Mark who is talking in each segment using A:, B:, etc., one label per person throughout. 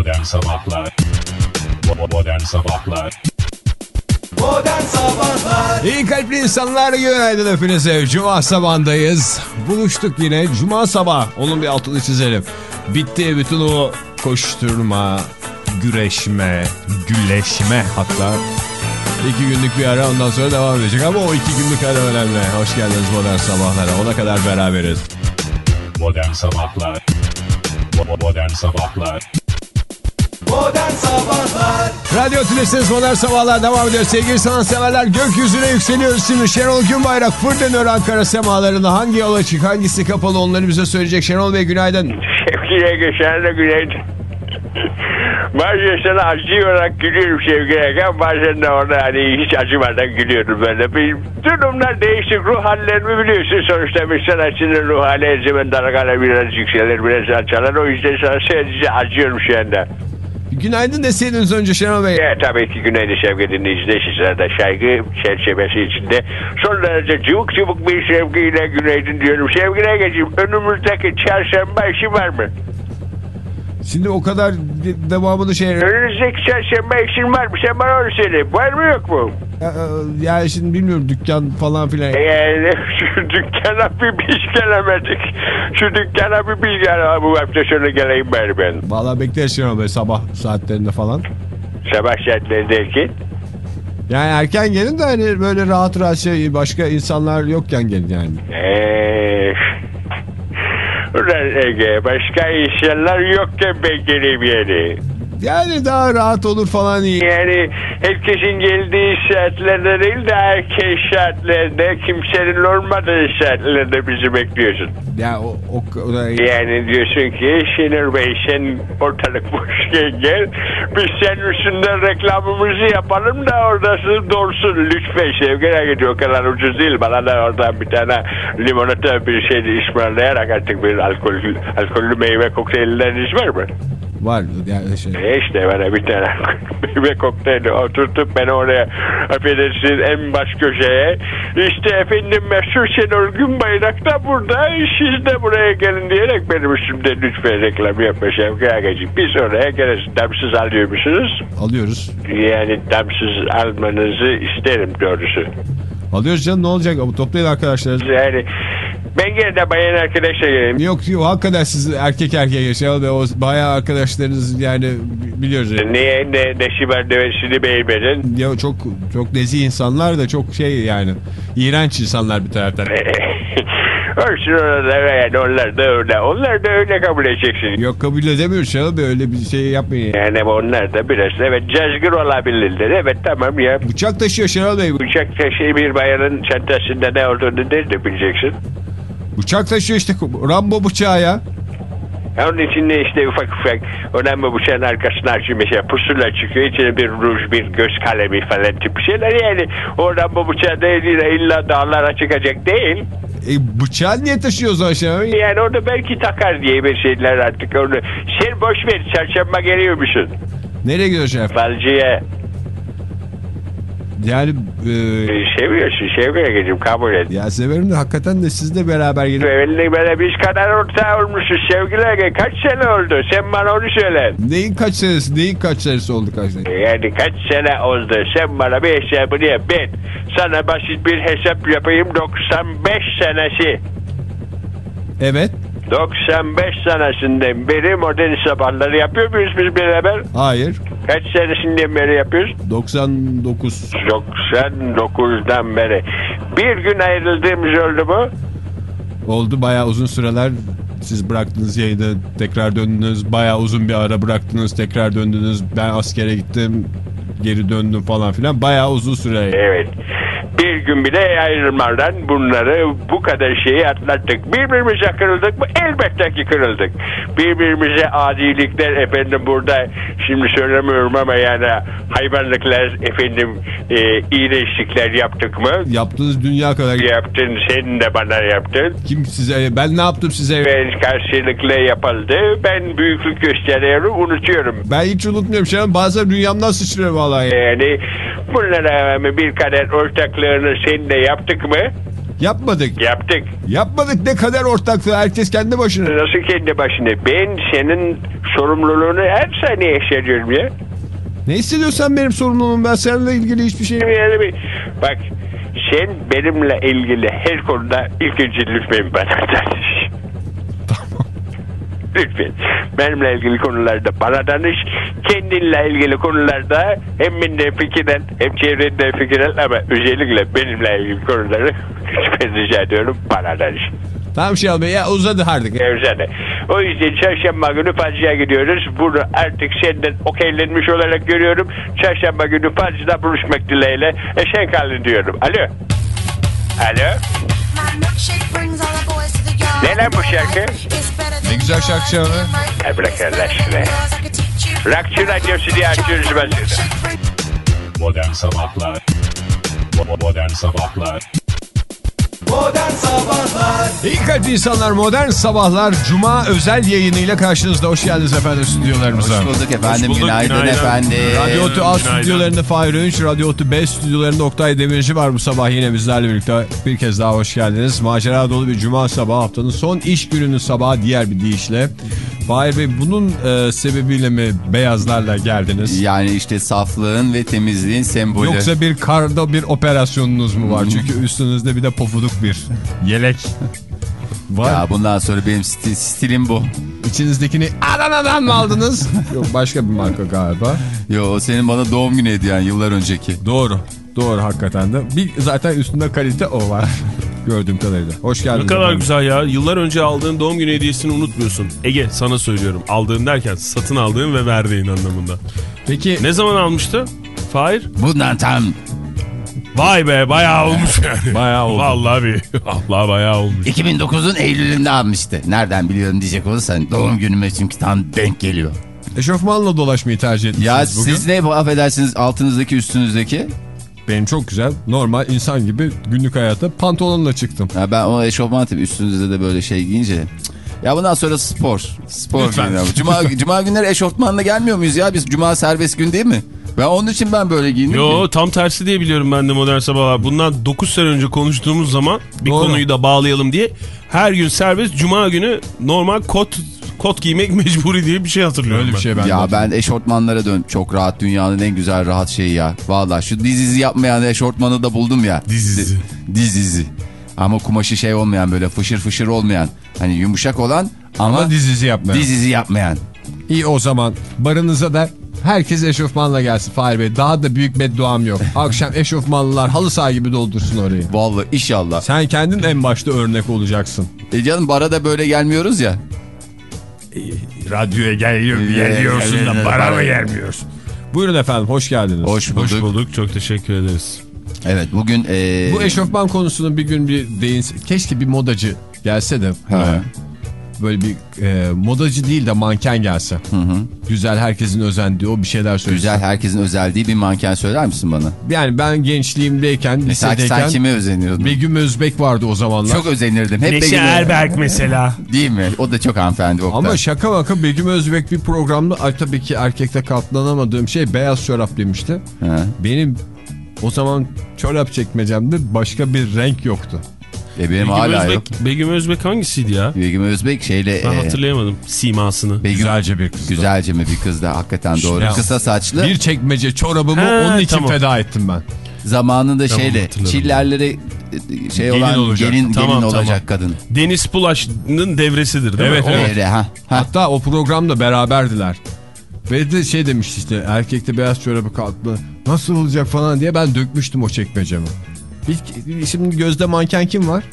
A: Modern Sabahlar Modern Sabahlar
B: Modern Sabahlar
C: İyi kalpli insanlar günaydın hepinize. Cuma sabahındayız. Buluştuk yine. Cuma sabah. Onun bir altını çizelim. Bitti bütün o koşturma, güreşme, güleşme hatta. İki günlük bir ara ondan sonra devam edecek ama o iki günlük ara önemli. Hoş geldiniz modern sabahlara. Ona kadar beraberiz.
A: Modern Sabahlar Modern Sabahlar
B: Modern Sabahlar
C: Radyo Tülesi'niz modern sabahlar devam ediyor. Sevgili sanatseverler gökyüzüne yükseliyoruz şimdi. Şenol Günbayrak fırlanıyor Ankara semalarında. Hangi yol açık hangisi kapalı onları bize söyleyecek. Şenol Bey günaydın.
D: Sevgili Ege de günaydın. Bazen sana acı olarak gülüyorum sevgili Ege. Bazen de orada hani hiç acımadan gülüyorum böyle. Bir durumlar değişik. Ruh hallerimi biliyorsun. Sonuçta bir sanatçının ruh hali her zaman dalgalar biraz yükselir biraz alçalar. O yüzden sana sadece acıyorum şu anda.
C: Günaydın deseydiniz önce Şenol Bey.
D: Evet tabii ki günaydın sevgili dinleyiciler. Sizlere de saygı çerçevesi içinde son derece cıvık cıvık bir sevgiyle günaydın diyorum. Sevgili Ege'ciğim önümüzdeki çarşamba işi var mı?
C: Şimdi o kadar de- devamını şey...
D: Önümüzdeki çarşamba işin var mı? Sen bana onu söyle. Var mı yok mu?
C: Ee, Yani şimdi bilmiyorum dükkan falan filan.
D: Yani şu dükkana bir biz gelemedik. Şu dükkana bir biz gelemedik. Bu hafta sonu geleyim bari ben.
C: Valla bekleriz Şenol Bey sabah saatlerinde falan.
D: Sabah saatlerindeki.
C: Yani erken gelin de hani böyle rahat rahat şey başka insanlar yokken gelin yani.
D: Eee... Ulan Ege başka insanlar yokken ben geleyim yani.
C: Yani daha rahat olur falan iyi.
D: Yani herkesin geldiği saatlerde değil de erken saatlerde kimsenin olmadığı saatlerde bizi bekliyorsun.
C: Ya o, o, o da-
D: Yani diyorsun ki Şenur Bey sen ortalık boşken gel. Biz senin üstünden reklamımızı yapalım da oradası dolsun lütfen sevgiler gidiyor. O kadar ucuz değil. Bana da oradan bir tane limonata bir şey ısmarlayarak artık bir alkol, alkollü meyve kokteylleriz var mı?
C: Var yani şey.
D: E işte bana bir tane meyve kokteyli oturtup beni oraya affedersin en baş köşeye. İşte efendim meşhur Şenol Günbayrak da burada siz de buraya gelin diyerek benim üstümde lütfen reklam yapma Şevki Agacığım. Biz oraya geliriz. Damsız alıyor musunuz?
C: Alıyoruz.
D: Yani damsız almanızı isterim doğrusu.
C: Alıyoruz canım ne olacak toplayın arkadaşlar.
D: Yani ben gene de bayan arkadaşla geleyim.
C: Yok yok hakikaten siz erkek erkeğe yaşayalım o bayağı arkadaşlarınız yani biliyoruz. Yani.
D: Niye ne, ne şibar devesini beğenmedin?
C: Ya çok çok nezih insanlar da çok şey yani iğrenç insanlar bir taraftan.
D: Olsun orada yani onlar da öyle. Onlar da öyle kabul edeceksin.
C: Yok kabul edemiyoruz Bey öyle bir şey yapmayın.
D: Yani onlar da biraz evet cazgır olabilirler. Evet tamam ya.
C: Bıçak taşıyor Şenol Bey.
D: Bıçak taşı bir bayanın çantasında ne olduğunu nerede bileceksin?
C: Bıçak taşıyor işte Rambo bıçağı ya.
D: Onun içinde işte ufak ufak önemli bıçağın arkasına açıyor mesela pusula çıkıyor. içine bir ruj, bir göz kalemi falan tip şeyler yani. Oradan bu bıçağı değil illa dağlara çıkacak değil.
C: E, bıçağı niye taşıyor o zaman Şenol Bey?
D: Yani orada belki takar diye bir şeyler artık onu. Sen boş ver çarşamba geliyor musun?
C: Nereye gidiyor şef? Yani e,
D: e, seviyorsun gidip kabul et.
C: ya severim de hakikaten de sizle beraber gelin.
D: Evlilik böyle biz kadar ortağı olmuşuz sevgiler. Kaç sene oldu? Sen bana onu söyle.
C: Neyin kaç senesi, neyin kaç senesi oldu kaç senesi?
D: Yani kaç sene oldu? Sen bana bir hesabını yap. Ben sana basit bir hesap yapayım. 95 senesi.
C: Evet.
D: 95 senesinden beri modern sabahları yapıyor muyuz biz beraber?
C: Hayır.
D: Kaç senesinden beri yapıyoruz?
C: 99.
D: 99'dan beri. Bir gün ayrıldığımız oldu mu?
C: Oldu bayağı uzun süreler siz bıraktınız yayını tekrar döndünüz bayağı uzun bir ara bıraktınız tekrar döndünüz ben askere gittim geri döndüm falan filan bayağı uzun süre.
D: Evet. Bir gün bile ayrılmadan bunları bu kadar şeyi atlattık. Birbirimize kırıldık mı? Elbette ki kırıldık. Birbirimize adilikler efendim burada şimdi söylemiyorum ama yani hayvanlıklar efendim e, iyileşikler yaptık mı?
C: Yaptığınız dünya kadar
D: Yaptın sen de bana yaptın.
C: kim size ben ne yaptım size
D: Ben karşılıklı yapıldı. Ben büyüklük gösteriyorum unutuyorum.
C: ben hiç unutmuyorum şey bazen rüyamdan sıçrıyor vallahi.
D: Yani bunlara bir kadar ortaklığını seninle yaptık mı?
C: Yapmadık.
D: Yaptık.
C: Yapmadık ne kadar ortaklığı herkes kendi başına.
D: Nasıl kendi başına? Ben senin sorumluluğunu her saniye hissediyorum ya.
C: Ne hissediyorsan benim sorumluluğum ben seninle ilgili hiçbir şey
D: Yani bak sen benimle ilgili her konuda ilk önce lütfen bana. Lütfen. Benimle ilgili konularda bana danış. Kendinle ilgili konularda hem benden fikir al hem çevrenden fikir al ama özellikle benimle ilgili konuları lütfen rica ediyorum bana danış.
C: Tamam Şenol Bey ya uzadı artık.
D: Evzene. O yüzden çarşamba günü Pazı'ya gidiyoruz. Bunu artık senden okeylenmiş olarak görüyorum. Çarşamba günü Pazı'da buluşmak dileğiyle. Esen kalın diyorum. Alo. Alo.
E: Ne lan bu şarkı?
C: Ne güzel şarkı.
D: Ya bırak Allah aşkına. Rockçı radyosu diye açıyoruz başında.
A: Modern Sabahlar Modern Sabahlar
B: Modern Sabahlar
C: İyi kalp insanlar modern sabahlar Cuma özel yayınıyla karşınızda. Hoş geldiniz efendim stüdyolarımıza.
F: Hoş bulduk efendim.
G: bulduk,
F: günaydın,
G: günaydın.
F: efendim.
C: Radyo Otu A stüdyolarında Fahir Öğünç, Radyo Otu B stüdyolarında Oktay Demirci var bu sabah yine bizlerle birlikte. Bir kez daha hoş geldiniz. Macera dolu bir cuma sabahı haftanın son iş gününün sabahı diğer bir deyişle. Fahir Bey bunun e, sebebiyle mi beyazlarla geldiniz?
F: Yani işte saflığın ve temizliğin sembolü.
C: Yoksa bir karda bir operasyonunuz mu var? Çünkü üstünüzde bir de pofuduk bir yelek var.
F: Ya bundan sonra benim sti- stilim bu.
C: İçinizdekini Adana'dan mı aldınız? Yok başka bir marka galiba.
F: Yo o senin bana doğum günü hediyen yıllar önceki.
C: Doğru. Doğru hakikaten de. Bir, zaten üstünde kalite o var. Gördüğüm kadarıyla. Hoş geldiniz.
G: Ne kadar
C: efendim.
G: güzel ya. Yıllar önce aldığın doğum günü hediyesini unutmuyorsun. Ege sana söylüyorum. Aldığın derken satın aldığın ve verdiğin anlamında.
C: Peki
G: Ne zaman almıştı? Fahir?
F: Bundan tam
G: Vay be bayağı olmuş yani.
C: Bayağı oldu.
G: Vallahi bir. Allah bayağı olmuş.
F: 2009'un Eylül'ünde almıştı. Nereden biliyorum diyecek olursan doğum günüme çünkü tam denk geliyor.
C: eşofmanla dolaşmayı tercih etmişsiniz
F: Ya
C: bugün.
F: siz ne bu affedersiniz altınızdaki üstünüzdeki?
C: Benim çok güzel. Normal insan gibi günlük hayatta pantolonla çıktım.
F: Ya ben o eşofman tabii üstünüzde de böyle şey giyince. Ya bundan sonra spor. Spor
C: Lütfen.
F: Cuma, cuma günleri eşofmanla gelmiyor muyuz ya? Biz cuma serbest gün değil mi? Ben onun için ben böyle giyindim.
G: Yo
F: ki.
G: tam tersi diye biliyorum ben de modern sabahlar. Bundan 9 sene önce konuştuğumuz zaman bir
C: Doğru.
G: konuyu da bağlayalım diye her gün serbest cuma günü normal kot kot giymek mecburi diye bir şey hatırlıyorum
C: Öyle bir şey ben
F: ya
C: de.
F: ben eşortmanlara dön. Çok rahat dünyanın en güzel rahat şeyi ya. Valla şu dizizi yapmayan eşortmanı da buldum ya.
G: Dizizi.
F: Di- Dizizi. Ama kumaşı şey olmayan böyle fışır fışır olmayan. Hani yumuşak olan ama,
C: Ama dizizi yapmıyor.
F: dizizi yapmayan.
C: İyi o zaman barınıza da herkes eşofmanla gelsin Fahir Bey. Daha da büyük bedduam yok. Akşam eşofmanlılar halı saha gibi doldursun orayı.
F: Vallahi inşallah.
C: Sen kendin en başta örnek olacaksın.
F: E canım bara da böyle gelmiyoruz ya.
C: Radyoya geliyor,
F: geliyorsun da bana mı
C: gelmiyorsun? Buyurun efendim hoş geldiniz.
F: Hoş bulduk.
G: Hoş bulduk çok teşekkür ederiz.
F: Evet bugün... e,
C: Bu eşofman konusunu bir gün bir değinse. Keşke bir modacı gelse de.
F: Ha.
C: Böyle bir e, modacı değil de manken gelse. Güzel herkesin özendiği o bir şeyler söylesin.
F: Güzel herkesin özelliği bir manken söyler misin bana?
C: Yani ben gençliğimdeyken,
F: Mesela
C: lisedeyken
F: sen kime özeniyordun?
C: Begüm Özbek vardı o zamanlar.
F: Çok özenirdim. Hep
G: Neşe
F: Begüm-
G: Erberk mesela.
F: Değil mi? O da çok hanımefendi. Oktay.
C: Ama şaka maka Begüm Özbek bir programda ay tabii ki erkekte katlanamadığım şey beyaz çorap demişti.
F: Ha.
C: Benim o zaman çorap çekmecemde başka bir renk yoktu.
F: E benim
G: Begüm
F: hala
G: Özbek,
F: yok.
G: Begüm Özbek hangisiydi ya?
F: Begüm Özbek şeyle...
G: Ben
F: e,
G: hatırlayamadım simasını.
F: Begüm,
C: Güzelce bir kız.
F: Güzelce mi bir kız da hakikaten doğru.
C: Ya,
F: Kısa saçlı.
C: Bir çekmece çorabımı
G: He,
C: onun için
G: tamam.
C: feda ettim ben.
F: Zamanında
G: Tamam,
F: şeyle çillerlere e, şey
C: Gelin
F: olan
C: olacak.
F: gelin,
G: Tamam,
F: gelin
G: tamam.
F: olacak kadın.
G: Deniz Pulaş'ın devresidir değil
C: Evet,
G: mi?
C: Evet.
F: Öyle, ha. ha.
C: Hatta o programda beraberdiler. Ve de şey demişti işte erkekte beyaz çorabı kalktı. Nasıl olacak falan diye ben dökmüştüm o çekmecemi. İlk, şimdi gözde manken kim var?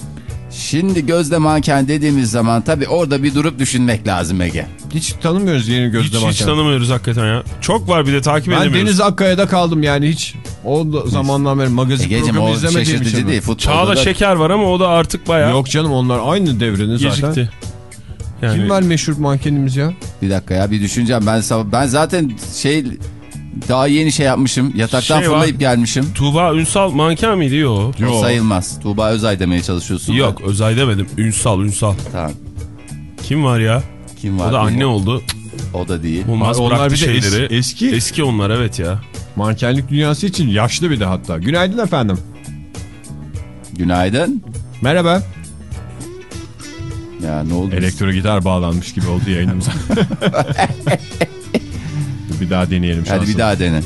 F: Şimdi gözde manken dediğimiz zaman tabii orada bir durup düşünmek lazım Ege.
C: Hiç tanımıyoruz yeni gözde
G: Hiç, hiç
C: manken.
G: tanımıyoruz hakikaten ya. Çok var bir de takip
C: ben
G: edemiyoruz.
C: Deniz Akkaya'da kaldım yani hiç. O da zamandan beri magazin
F: Egeciğim
C: programı izlemediğim için.
F: değil.
G: Çağla
F: da
G: Şeker var ama o da artık bayağı
C: Yok canım onlar aynı devrenin zaten.
G: gecikti. Yani
C: Kim var meşhur mankenimiz ya?
F: Bir dakika ya bir düşüneceğim. Ben ben zaten şey daha yeni şey yapmışım. Yataktan
G: Şey var.
F: fırlayıp gelmişim.
G: Tuğba Ünsal manken miydi? Yok.
F: O sayılmaz. Tuğba Özay demeye çalışıyorsun. da.
G: Yok Özay demedim. Ünsal Ünsal.
F: Tamam.
G: Kim var ya?
F: Kim var?
G: O da anne oldu.
F: O da değil.
G: Olmaz
C: Onlar
G: bıraktı
C: bir de es-
G: şeyleri.
C: eski.
G: Eski onlar evet ya.
C: Mankenlik dünyası için yaşlı bir de hatta. Günaydın efendim.
F: Günaydın.
C: Merhaba.
F: Ya ne oldu?
C: Elektro gitar bağlanmış gibi oldu yayınımıza. bir daha deneyelim şansını.
F: Hadi bir daha dene.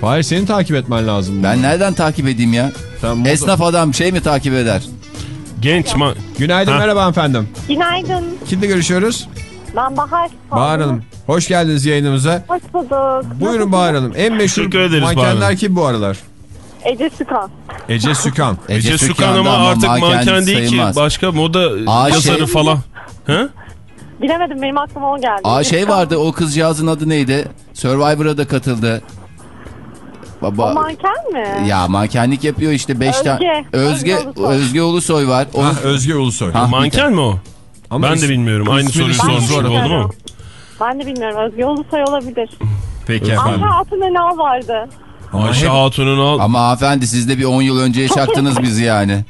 C: Fahir seni takip etmen lazım.
F: Ben nereden takip edeyim ya?
C: Sen
F: Esnaf adam şey mi takip eder?
G: Genç ma...
C: Günaydın
G: Ha.
C: merhaba efendim.
H: Günaydın.
C: Kimle görüşüyoruz?
H: Ben Bahar.
C: Bahar Hanım. Hoş geldiniz yayınımıza.
H: Hoş bulduk.
C: Buyurun Bahar Hanım. En meşhur mankenler kim bu aralar?
H: Ece Sükan.
C: Ece Sükan.
G: Ece Sükan
F: Sükan'da
G: ama artık manken değil
F: sayılmaz.
G: ki. Başka moda
F: Aa,
G: yazarı
F: şey-
G: falan. Ha?
H: Bilemedim benim aklıma o geldi.
F: Aa şey vardı o kızcağızın adı neydi? Survivor'a da katıldı.
H: O
F: Baba
H: manken mi?
F: ya mankenlik yapıyor işte 5
H: Özge.
F: tane. Özge
H: Özge Ulusoy.
F: Özge Ulusoy var. O,
C: Ha, Özge Ulusoy.
F: Ha.
G: Manken mi o?
C: Ama
G: ben de bilmiyorum. Aynı soruyu
C: sormuş
G: sormuş gibi
C: arada.
G: oldu mu?
H: Ben de bilmiyorum. Özge Ulusoy olabilir.
C: Peki
H: Ayşe
C: efendim.
H: Hatun Ela vardı.
G: Ayşe Hatun'un al.
F: ama hanımefendi siz de bir 10 yıl önce yaşattınız bizi yani.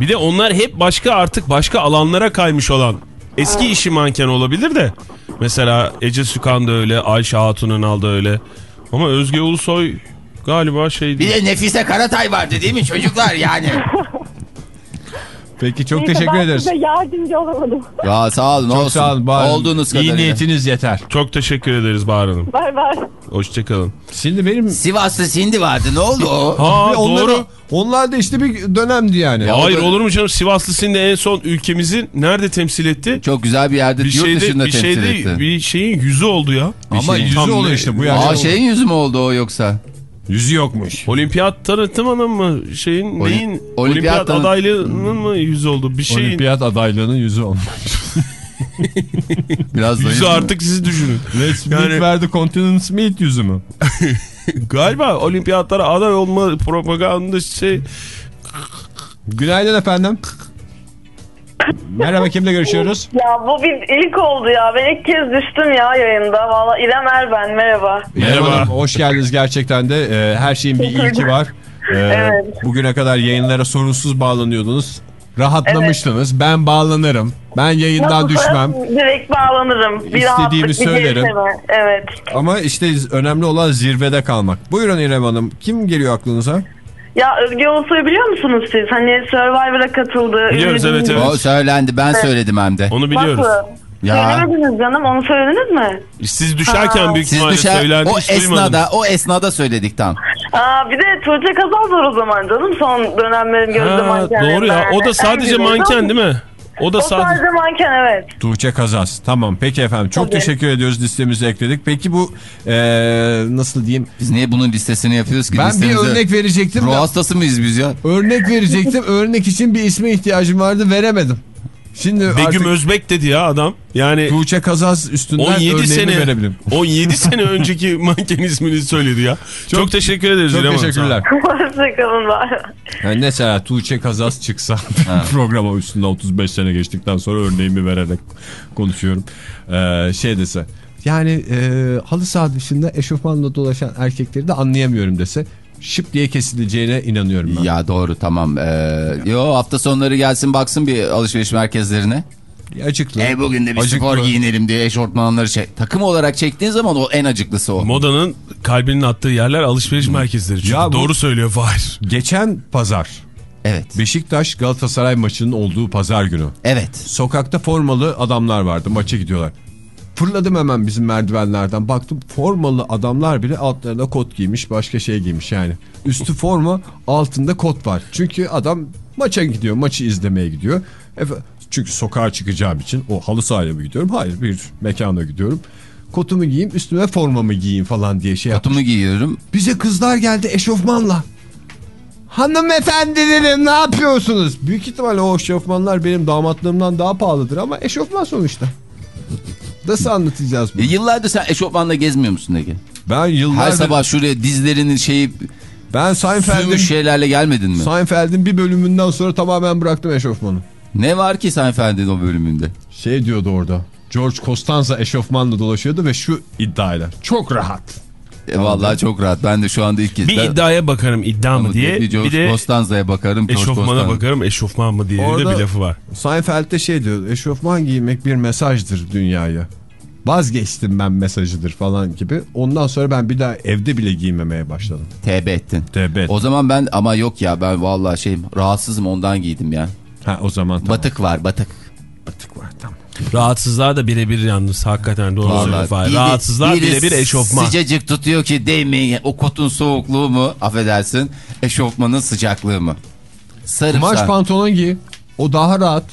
G: Bir de onlar hep başka artık başka alanlara kaymış olan. Eski işi manken olabilir de. Mesela Ece Sükan da öyle, Ayşe Hatun'un aldı öyle. Ama Özge Ulusoy galiba şey
F: Bir de Nefise Karatay vardı değil mi çocuklar yani?
C: Peki çok
H: Neyse,
C: teşekkür
H: ben
C: ederiz.
H: size yardımcı olamadım.
F: ya sağ olun
C: Çok
F: olsun.
C: sağ olun Bahar Hanım.
F: Olduğunuz
C: İyi
F: kadarıyla.
C: niyetiniz yeter.
G: Çok teşekkür ederiz Bahar Hanım.
H: Bay bay.
G: Hoşçakalın.
C: Şimdi benim...
F: Sivas'ta Sindi vardı ne oldu o?
G: Ha
C: Bir onları-
G: doğru.
C: Onlar da işte bir dönemdi yani.
F: Ya-
G: Hayır olur mu canım Sivaslı Sindi en son ülkemizi nerede temsil etti?
F: Çok güzel bir yerde
G: Bir
F: yurt
G: şeyde
F: dışında
G: bir
F: temsil
G: şeyde
F: etti.
G: bir şeyin yüzü oldu ya.
C: Ama
F: şey-
C: yüzü
G: Tam
C: oluyor
G: ne-
C: işte bu yani.
F: Aa şeyin yüzü mü oldu o yoksa?
C: Yüzü yokmuş.
G: Olimpiyat tanıtımının mı şeyin
F: Oli-
G: neyin
F: olimpiyat
G: olimpiyat
F: tanı-
G: adaylığının mı yüzü oldu bir şeyin
C: Olimpiyat adaylığının yüzü olmuş.
F: Biraz
G: yüzü artık siz düşünün.
C: Let's
G: Yani-
C: meet verdi Continent Smith yüzü mü?
G: Galiba olimpiyatlara aday olma propaganda şey
C: Günaydın efendim. Merhaba kimle görüşüyoruz?
I: Ya bu bir ilk oldu ya. Ben ilk kez düştüm ya yayında. Valla İrem Erben merhaba.
G: Merhaba.
C: Hanım, Hoş geldiniz gerçekten de. Ee, her şeyin bir ilki var. Ee,
I: Evet.
C: Bugüne kadar yayınlara sorunsuz bağlanıyordunuz. Rahatlamıştınız. Ben bağlanırım. Ben yayından
I: Nasılsa
C: düşmem.
I: Direkt bağlanırım. Bir
C: İstediğimi
I: rahatlık, bir
C: söylerim.
I: gevşeme. Evet.
C: Ama işte önemli olan zirvede kalmak. Buyurun İrem Hanım. Kim geliyor aklınıza?
I: Ya Özge Ulusoy'u biliyor musunuz siz? Hani Survivor'a katıldı.
G: Biliyoruz, evet, evet.
F: O söylendi ben söyledim hem de.
G: onu biliyoruz.
I: Nasıl?
F: Ya.
I: Söylemediniz canım onu söylediniz mi?
G: Siz düşerken
I: Ha.
G: büyük
F: Siz
G: ihtimalle
F: düşer
G: söylendi
F: o
G: duymadım.
F: esnada o esnada söyledik tam.
I: Aa, bir de Tuğçe Kazal var o zaman canım son dönemlerin gözde
G: Ha,
I: mankenlerinden.
G: doğru ya o da sadece manken değil mi? O da
I: O
G: sadece
I: sadece manken evet.
C: Tuğçe Kazas. Tamam peki efendim. Çok
I: Tabii.
C: teşekkür ediyoruz listemize ekledik. Peki bu ee, nasıl diyeyim?
F: Biz niye bunun listesini yapıyoruz ki?
C: Ben bir
F: Listemize-
C: örnek verecektim
F: Ruh hastası mıyız biz ya?
C: örnek verecektim. örnek için bir isme ihtiyacım vardı veremedim. Şimdi
G: Begüm
C: artık
G: Özbek dedi ya adam. Yani
C: Tuğçe Kazas üstünden
G: 17
C: örneğini
G: sene
C: verebilirim.
G: 17 sene önceki manken ismini söyledi ya. Çok, teşekkür ederiz.
C: Çok
G: İrem
C: teşekkürler.
I: Hoşçakalın var.
C: Yani mesela Tuğçe Kazas çıksa programa üstünde 35 sene geçtikten sonra örneğimi vererek konuşuyorum. Ee, şey dese yani e, halı saha dışında eşofmanla dolaşan erkekleri de anlayamıyorum dese şıp diye kesileceğine inanıyorum ben.
F: Ya doğru tamam. Ee, yo hafta sonları gelsin baksın bir alışveriş merkezlerine.
C: Acıklı.
F: E bugün de bir
C: acıklı.
F: spor giyinelim diye eşortmanları çek. Takım olarak çektiğin zaman o en acıklısı o.
G: Modanın kalbinin attığı yerler alışveriş merkezleri. Çünkü
C: Ya bu-
G: doğru söylüyor Fahir.
C: Geçen pazar
F: Evet.
C: Beşiktaş Galatasaray maçının olduğu pazar günü.
F: Evet.
C: Sokakta formalı adamlar vardı maça gidiyorlar. Fırladım hemen bizim merdivenlerden baktım formalı adamlar bile altlarına kot giymiş başka şey giymiş yani. Üstü forma altında kot var. Çünkü adam maça gidiyor maçı izlemeye gidiyor. Efe, çünkü sokağa çıkacağım için o halı sahaya mı gidiyorum? Hayır bir mekana gidiyorum. Kotumu giyeyim üstüme formamı giyeyim falan diye şey yaptım.
F: Kotumu giyiyorum.
C: Bize kızlar geldi eşofmanla. Hanımefendi dedim ne yapıyorsunuz? Büyük ihtimalle o eşofmanlar benim damatlığımdan daha pahalıdır ama eşofman sonuçta. Nasıl anlatacağız bunu?
F: E, yıllardır sen eşofmanla gezmiyor musun Ege?
C: Ben
F: Her
C: yıllardır
F: sabah şuraya dizlerinin şeyi
C: ben Seinfeld'in
F: şeylerle gelmedin mi?
C: Seinfeld'in bir bölümünden sonra tamamen bıraktım eşofmanı.
F: Ne var ki Seinfeld'in o bölümünde?
C: Şey diyordu orada. George Costanza eşofmanla dolaşıyordu ve şu iddiayla. Çok rahat.
F: E, vallahi çok rahat. Ben de şu anda ilk kez.
G: Bir iddiaya bakarım iddia mı diye.
F: Bir
G: Bir de
F: Costanza'ya bakarım.
G: Eşofmana
F: Costanza.
G: bakarım eşofman mı diye de
C: Orada-
G: bir lafı var.
C: Seinfeld'de şey diyor. Eşofman giymek bir mesajdır dünyaya. vazgeçtim ben mesajıdır falan gibi. Ondan sonra ben bir daha evde bile giymemeye başladım.
F: TB ettin.
C: TB.
F: O zaman ben ama yok ya ben vallahi şeyim rahatsızım ondan giydim ya.
C: Ha o zaman tamam.
F: Batık var batık.
C: Batık var tamam.
G: Rahatsızlığa da birebir yalnız hakikaten doğru söylüyor
F: biri
G: birebir eşofman.
F: Sıcacık tutuyor ki değmeyin. O kotun soğukluğu mu affedersin eşofmanın sıcaklığı mı? Sarımsak.
C: Kumaş pantolon giy. O daha rahat.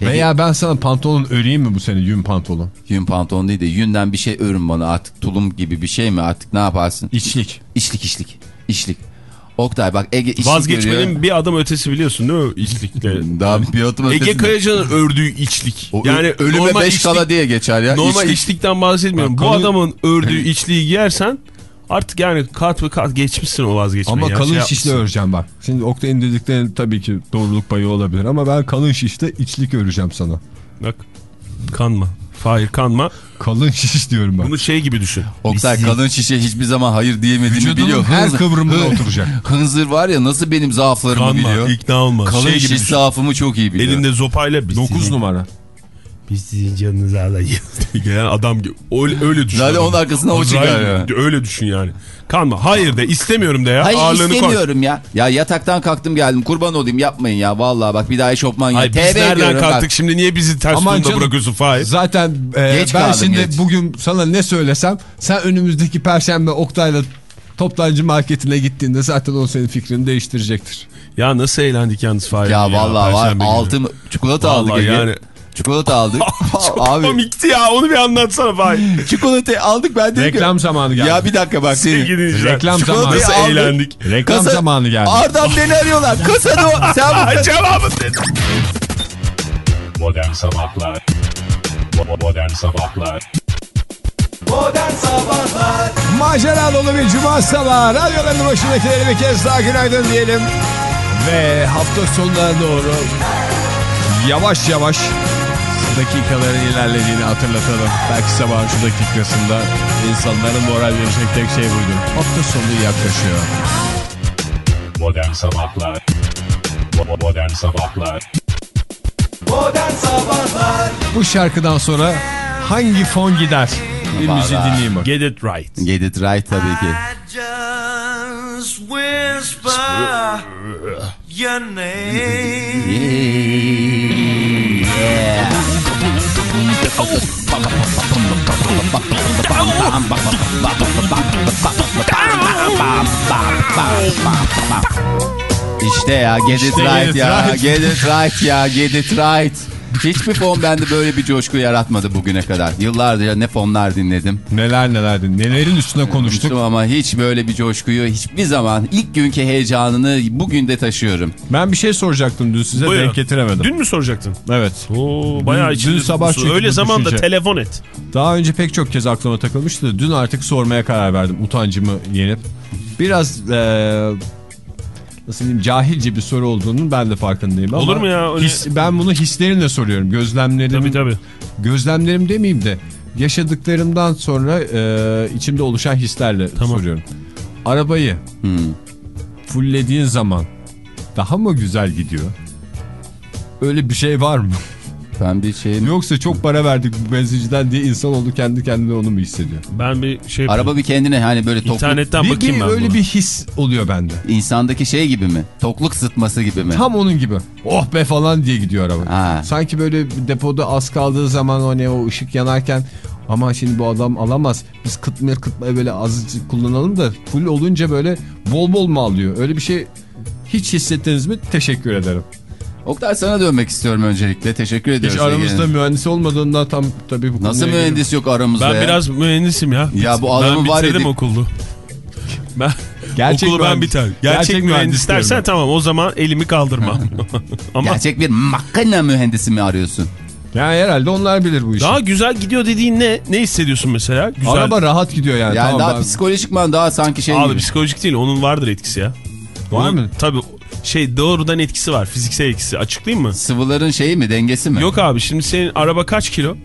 F: Peki,
C: Veya ben sana pantolon öreyim mi bu sene yün pantolon?
F: Yün pantolon değil de yünden bir şey örün bana artık tulum gibi bir şey mi artık ne yaparsın?
C: İçlik.
F: İşlik işlik. İşlik. Oktay bak Ege işlik
G: Vazgeçmenin
F: örüyor.
G: bir adım ötesi biliyorsun değil mi içlikle?
F: Daha bir adım
G: Ege
F: ötesinde.
G: Kayacan'ın ördüğü içlik.
F: O
G: yani
F: ölüme beş
G: içlik-
F: kala diye geçer ya.
G: Normal
F: İçlik.
G: içlikten bahsetmiyorum.
C: Bak,
G: Bu
C: kalın-
G: adamın ördüğü içliği giyersen artık yani kat ve kat geçmişsin o vazgeçmeyi.
C: Ama
G: ya,
C: kalın
G: şey
C: şişle öreceğim bak. Şimdi Oktay'ın dediklerinin tabii ki doğruluk payı olabilir ama ben kalın şişle içlik öreceğim sana.
G: Bak kanma. Fahir kanma.
C: Kalın şiş diyorum ben.
G: Bunu şey gibi düşün.
F: Oktay kalın şişe hiçbir zaman hayır diyemediğini
C: Vücudunun
F: biliyor.
C: her
F: Hınzır-
C: kıvrımına oturacak.
F: Hınzır var ya nasıl benim zaaflarımı
G: Kanma.
F: biliyor.
G: ikna olma.
F: Kalın
G: şey gibi
F: şiş zaafımı çok iyi biliyor.
G: Elinde zopayla biz
C: 9
G: sizin,
C: numara.
G: Biz sizin canınızı alayız. Gelen adam gibi. Öyle, öyle düşün.
F: Zaten onun arkasına o çıkar ya.
G: gibi. Öyle düşün yani. Kanma. Hayır de istemiyorum de ya.
F: Hayır
G: Ağırlığını koy.
F: istemiyorum ya. Ya yataktan kalktım geldim kurban olayım yapmayın ya. Vallahi bak bir daha eşofman giy.
G: biz nereden
F: diyorum bak.
G: kalktık şimdi niye bizi ters
C: Aman
G: durumda
C: canım.
G: bırakıyorsun Fahir?
C: Zaten e,
F: Geç
C: ben şimdi
F: geç.
C: bugün sana ne söylesem sen önümüzdeki perşembe Oktay'la toptancı marketine gittiğinde zaten o senin fikrini değiştirecektir.
G: Ya nasıl eğlendik yalnız Fahir?
F: Ya vallahi var altın çikolata aldık
G: Vallahi
F: Ege. Çikolata aldık. Abi
G: Komikti ya onu bir anlatsana Fahir.
F: çikolatayı aldık ben dedim ki-
C: Reklam zamanı geldi.
F: Ya bir dakika bak senin.
G: Sevgili.
C: Reklam zamanı.
G: Nasıl
F: aldık.
G: eğlendik.
C: Reklam
F: Kasa-
C: zamanı geldi.
F: Ardam beni arıyorlar. Kasada o. Sen bu
G: Cevabı dedi.
A: Modern Sabahlar Modern Sabahlar
B: Modern Sabahlar
C: Macera dolu bir cuma sabahı. Radyoların başındakilere bir kez daha günaydın diyelim. Ve hafta sonuna doğru yavaş yavaş dakikaların ilerlediğini hatırlatalım. Belki sabahın şu dakikasında insanların moral verecek tek şey buydu. Hafta sonu yaklaşıyor.
A: Modern Sabahlar Modern Sabahlar
B: Modern Sabahlar
C: Bu şarkıdan sonra hangi fon gider? Bir müziği dinleyeyim bak.
G: Get it right.
F: Get it right tabii ki.
B: Your name
F: İşte ya get it
C: İşte
F: right
C: it
F: ya.
C: right.
F: Get it right ya. Get it right. Hiçbir fon bende böyle bir coşku yaratmadı bugüne kadar. Yıllardır ne fonlar dinledim.
C: Neler nelerdi. Nelerin üstüne konuştuk.
F: Ama hiç böyle bir coşkuyu hiçbir zaman ilk günkü heyecanını bugün de taşıyorum.
C: Ben bir şey soracaktım dün size
G: Buyurun.
C: denk getiremedim.
G: Dün mü soracaktın?
C: Evet.
G: Oo, bayağı
C: Dün- dün sabah çünkü
G: Öyle zaman da telefon et.
C: Daha önce pek çok kez aklıma takılmıştı. Dün artık sormaya karar verdim utancımı yenip. Biraz eee, nasıl diyeyim cahilce bir soru olduğunun ben de farkındayım ama.
G: Olur mu ya? Öyle-
C: his- ben bunu hislerimle soruyorum. Gözlemlerim.
G: Tabii tabii.
C: Gözlemlerim demeyeyim de yaşadıklarımdan sonra eee, içimde oluşan hislerle
G: Tamam.
C: soruyorum. Arabayı
F: Hmm.
C: fulllediğin zaman daha mı güzel gidiyor? Öyle bir şey var mı?
F: Ben bir şeyim...
C: Yoksa çok para verdik bu benzinciden diye insan oldu kendi kendine onu mu hissediyor?
G: Ben bir şey
F: Araba bir kendine hani böyle tokluk...
G: İnternetten
C: Bir,
G: bakayım
C: bir
G: ben
C: öyle
G: buna.
C: bir his oluyor bende.
F: insandaki şey gibi mi? Tokluk sıtması gibi mi?
C: Tam onun gibi. Oh be falan diye gidiyor araba.
F: Ha.
C: Sanki böyle depoda az kaldığı zaman o ne o ışık yanarken ama şimdi bu adam alamaz. Biz kıtmaya kıtmaya böyle azıcık kullanalım da full olunca böyle bol bol mu alıyor? Öyle bir şey hiç hissettiniz mi? Teşekkür ederim.
F: Oktay sana dönmek istiyorum öncelikle. Teşekkür ediyoruz.
C: Hiç aramızda
F: Ege'nin.
C: mühendis olmadığından tam tabii bu
F: Nasıl mühendis yok aramızda
G: Ben
F: ya?
G: biraz mühendisim ya.
F: Ya bu adamın
G: ben
F: var di-
G: okulu. Ben
C: Gerçek
G: okulu ben
C: mühendis.
G: biter. Gerçek,
C: Gerçek
G: mühendis
C: mühendis
G: dersen tamam o zaman elimi kaldırmam. Ama
F: Gerçek bir makine mühendisi mi arıyorsun?
C: Yani herhalde onlar bilir bu işi.
G: daha güzel gidiyor dediğin ne? Ne hissediyorsun mesela? Güzel.
C: Araba rahat gidiyor yani.
F: Yani
C: tamam,
F: daha
C: ben-
F: psikolojikman daha sanki şey
G: Abi
F: gibi.
G: psikolojik değil onun vardır etkisi ya.
C: Var
G: Onun-
C: mı?
G: Tabii şey doğrudan etkisi var fiziksel etkisi açıklayayım mı?
F: Sıvıların şeyi mi dengesi mi?
G: Yok abi şimdi senin araba kaç kilo?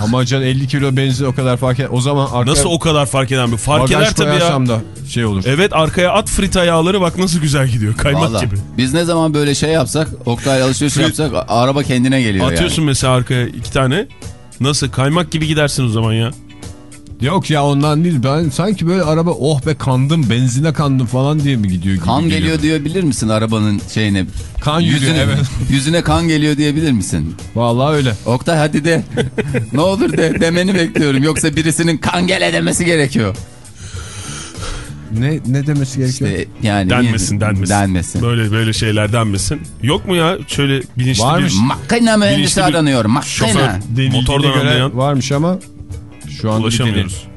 C: Ama can 50 kilo benzin o kadar fark et. O zaman arka
G: Nasıl o kadar fark eden bir? Fark
C: bagaj
G: eder tabii ya.
C: da şey olur.
G: Evet arkaya at frita yağları bak nasıl güzel gidiyor kaymak
F: Vallahi.
G: gibi.
F: Biz ne zaman böyle şey yapsak, Oktay alışveriş yapsak araba kendine geliyor
G: Atıyorsun mesela arkaya iki tane Nasıl kaymak gibi gidersin o zaman ya.
C: Yok ya ondan değil. Ben sanki böyle araba oh be kandım benzine kandım falan diye mi gidiyor gibi
F: Kan
C: geliyor.
F: geliyor diyebilir misin arabanın şeyine?
C: Kan yürüyor,
F: yüzüne,
C: evet.
F: yüzüne kan geliyor diyebilir misin?
C: Vallahi öyle.
F: Oktay hadi de. ne olur de demeni bekliyorum. Yoksa birisinin kan gele demesi gerekiyor.
C: Ne ne demesi gerekiyor?
F: İşte yani
G: Denmesin denmesin.
F: Denmesin.
G: Böyle böyle şeyler denmesin. Yok mu ya şöyle bilinçli
C: Varmış.
G: bir
F: Makine mühendisi aranıyor.
G: şoför
F: Makine.
C: Denildiğine
G: motordan
C: göre
G: anlayan
C: varmış ama şu anda
G: ulaşamıyoruz.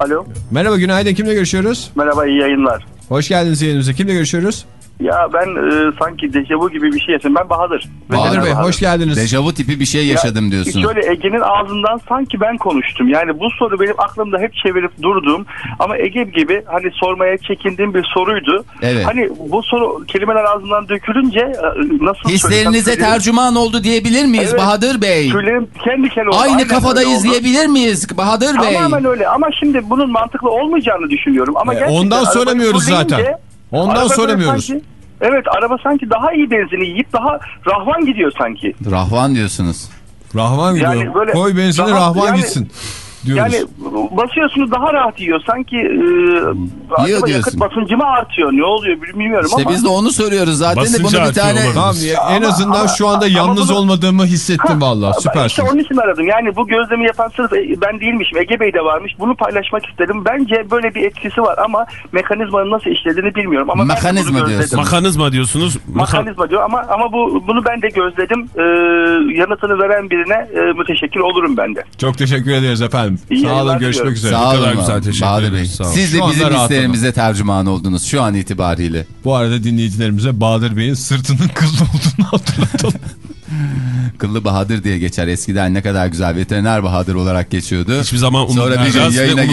J: Alo.
C: Merhaba günaydın kimle görüşüyoruz?
J: Merhaba iyi yayınlar.
C: Hoş geldiniz yayınımıza. Kimle görüşüyoruz?
J: Ya ben e, sanki dejavu gibi bir şey yaşadım. Ben Bahadır.
C: Bahadır Bey hoş geldiniz.
F: Dejavu tipi bir şey yaşadım diyorsun.
J: Şöyle Ege'nin ağzından sanki ben konuştum. Yani bu soru benim aklımda hep çevirip durduğum ama Ege gibi hani sormaya çekindiğim bir soruydu.
F: Evet.
J: Hani bu soru kelimeler ağzından dökülünce e, nasıl
F: Hislerinize tercüman oldu diyebilir miyiz
J: Evet.
F: Bahadır Bey?
J: Tüylerim kendi kendine oldu.
F: Aynı
J: Aynen
F: kafadayız diyebilir miyiz Bahadır Bey?
J: Tamamen öyle ama şimdi bunun mantıklı olmayacağını düşünüyorum. Ama
C: E,
J: gerçekten
C: ondan söylemiyoruz zaten. Ondan
J: araba
C: söylemiyoruz.
J: sanki- evet araba sanki daha iyi benzini yiyip daha rahvan gidiyor sanki.
F: Rahvan diyorsunuz.
C: Rahvan gidiyor.
J: Yani böyle
C: Koy benzini
J: rahat-
C: rahvan
J: yani-
C: gitsin diyoruz.
J: Yani basıyorsunuz daha rahat yiyor. Sanki e, acaba yakıt basıncı mı artıyor? Ne oluyor bilmiyorum
F: İşte
J: ama.
F: biz de onu soruyoruz zaten de
G: Basıncı
F: bunu bir tane.
C: Tamam ya, en
J: Ama-
C: azından
J: ama-
C: şu anda
J: ama
C: yalnız
J: bunu-
C: olmadığımı hissettim vallahi.
J: Ben
C: Süpersin.
J: İşte onun için aradım. Yani bu gözlemi yapan sırf e, ben değilmişim. Ege Bey de varmış. Bunu paylaşmak istedim. Bence böyle bir etkisi var ama mekanizmanın nasıl işlediğini bilmiyorum. Ama de
F: Mekanizma
J: bunu
F: diyorsun.
J: gözledim.
G: Mekanizma diyorsunuz.
J: Mekanizma diyor ama ama bu bunu ben de gözledim. Ee, yanıtını veren birine e, müteşekkir olurum ben de.
C: Çok teşekkür ederiz efendim.
J: İyi
C: Sağ olun görüşmek üzere.
F: Sağ olun
G: güzel, teşekkür
F: Bahadır Bey.
G: sağ olun.
F: Siz de
C: Şu
F: bizim hislerimize tercüman oldunuz şu an itibariyle.
C: Bu arada dinleyicilerimize Bahadır Bey'in sırtının kıllı olduğunu hatırlatalım.
F: Kıllı Bahadır diye geçer. Eskiden ne kadar güzel veteriner Bahadır olarak geçiyordu.
G: Hiçbir zaman
F: Sonra bir gün
G: unutmayacağız ve
F: yayına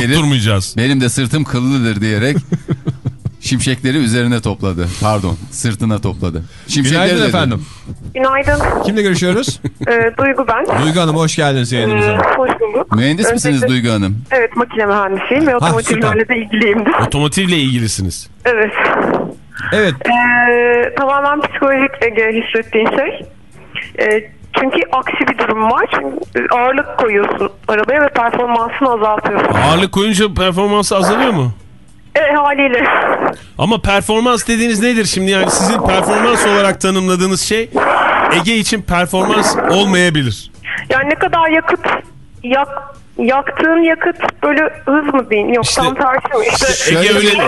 F: benim de sırtım kıllıdır diyerek şimşekleri üzerine topladı. Pardon sırtına topladı. Şimşekleri
C: Günaydın
F: dedi.
C: efendim.
H: Günaydın.
C: Kimle görüşüyoruz?
H: Ee, Duygu ben.
C: Duygu Hanım hoş geldiniz
H: Ee,
C: yayınımıza.
H: hoş bulduk.
F: Mühendis misiniz
H: Öncelikle-
F: Duygu Hanım?
H: Evet makine mühendisiyim ve otomotivlerle de ilgiliyimdir.
G: Otomotivle ilgilisiniz.
H: Evet.
C: Evet
H: Ee, tamamen psikolojik Ege hissettiğin şey. Ee, çünkü aksi bir durum var. Çünkü ağırlık koyuyorsun arabaya ve performansını azaltıyorsun.
G: Ağırlık koyunca performansı azalıyor mu?
H: Evet haliyle.
G: Ama performans dediğiniz nedir şimdi yani sizin performans olarak tanımladığınız şey Ege için performans olmayabilir.
H: Yani ne kadar yakıt yak, yaktığın yakıt böyle hız mı diyeyim? Yok
G: İşte-
H: tam tersi mi? İşte,
G: işte Ege öyle-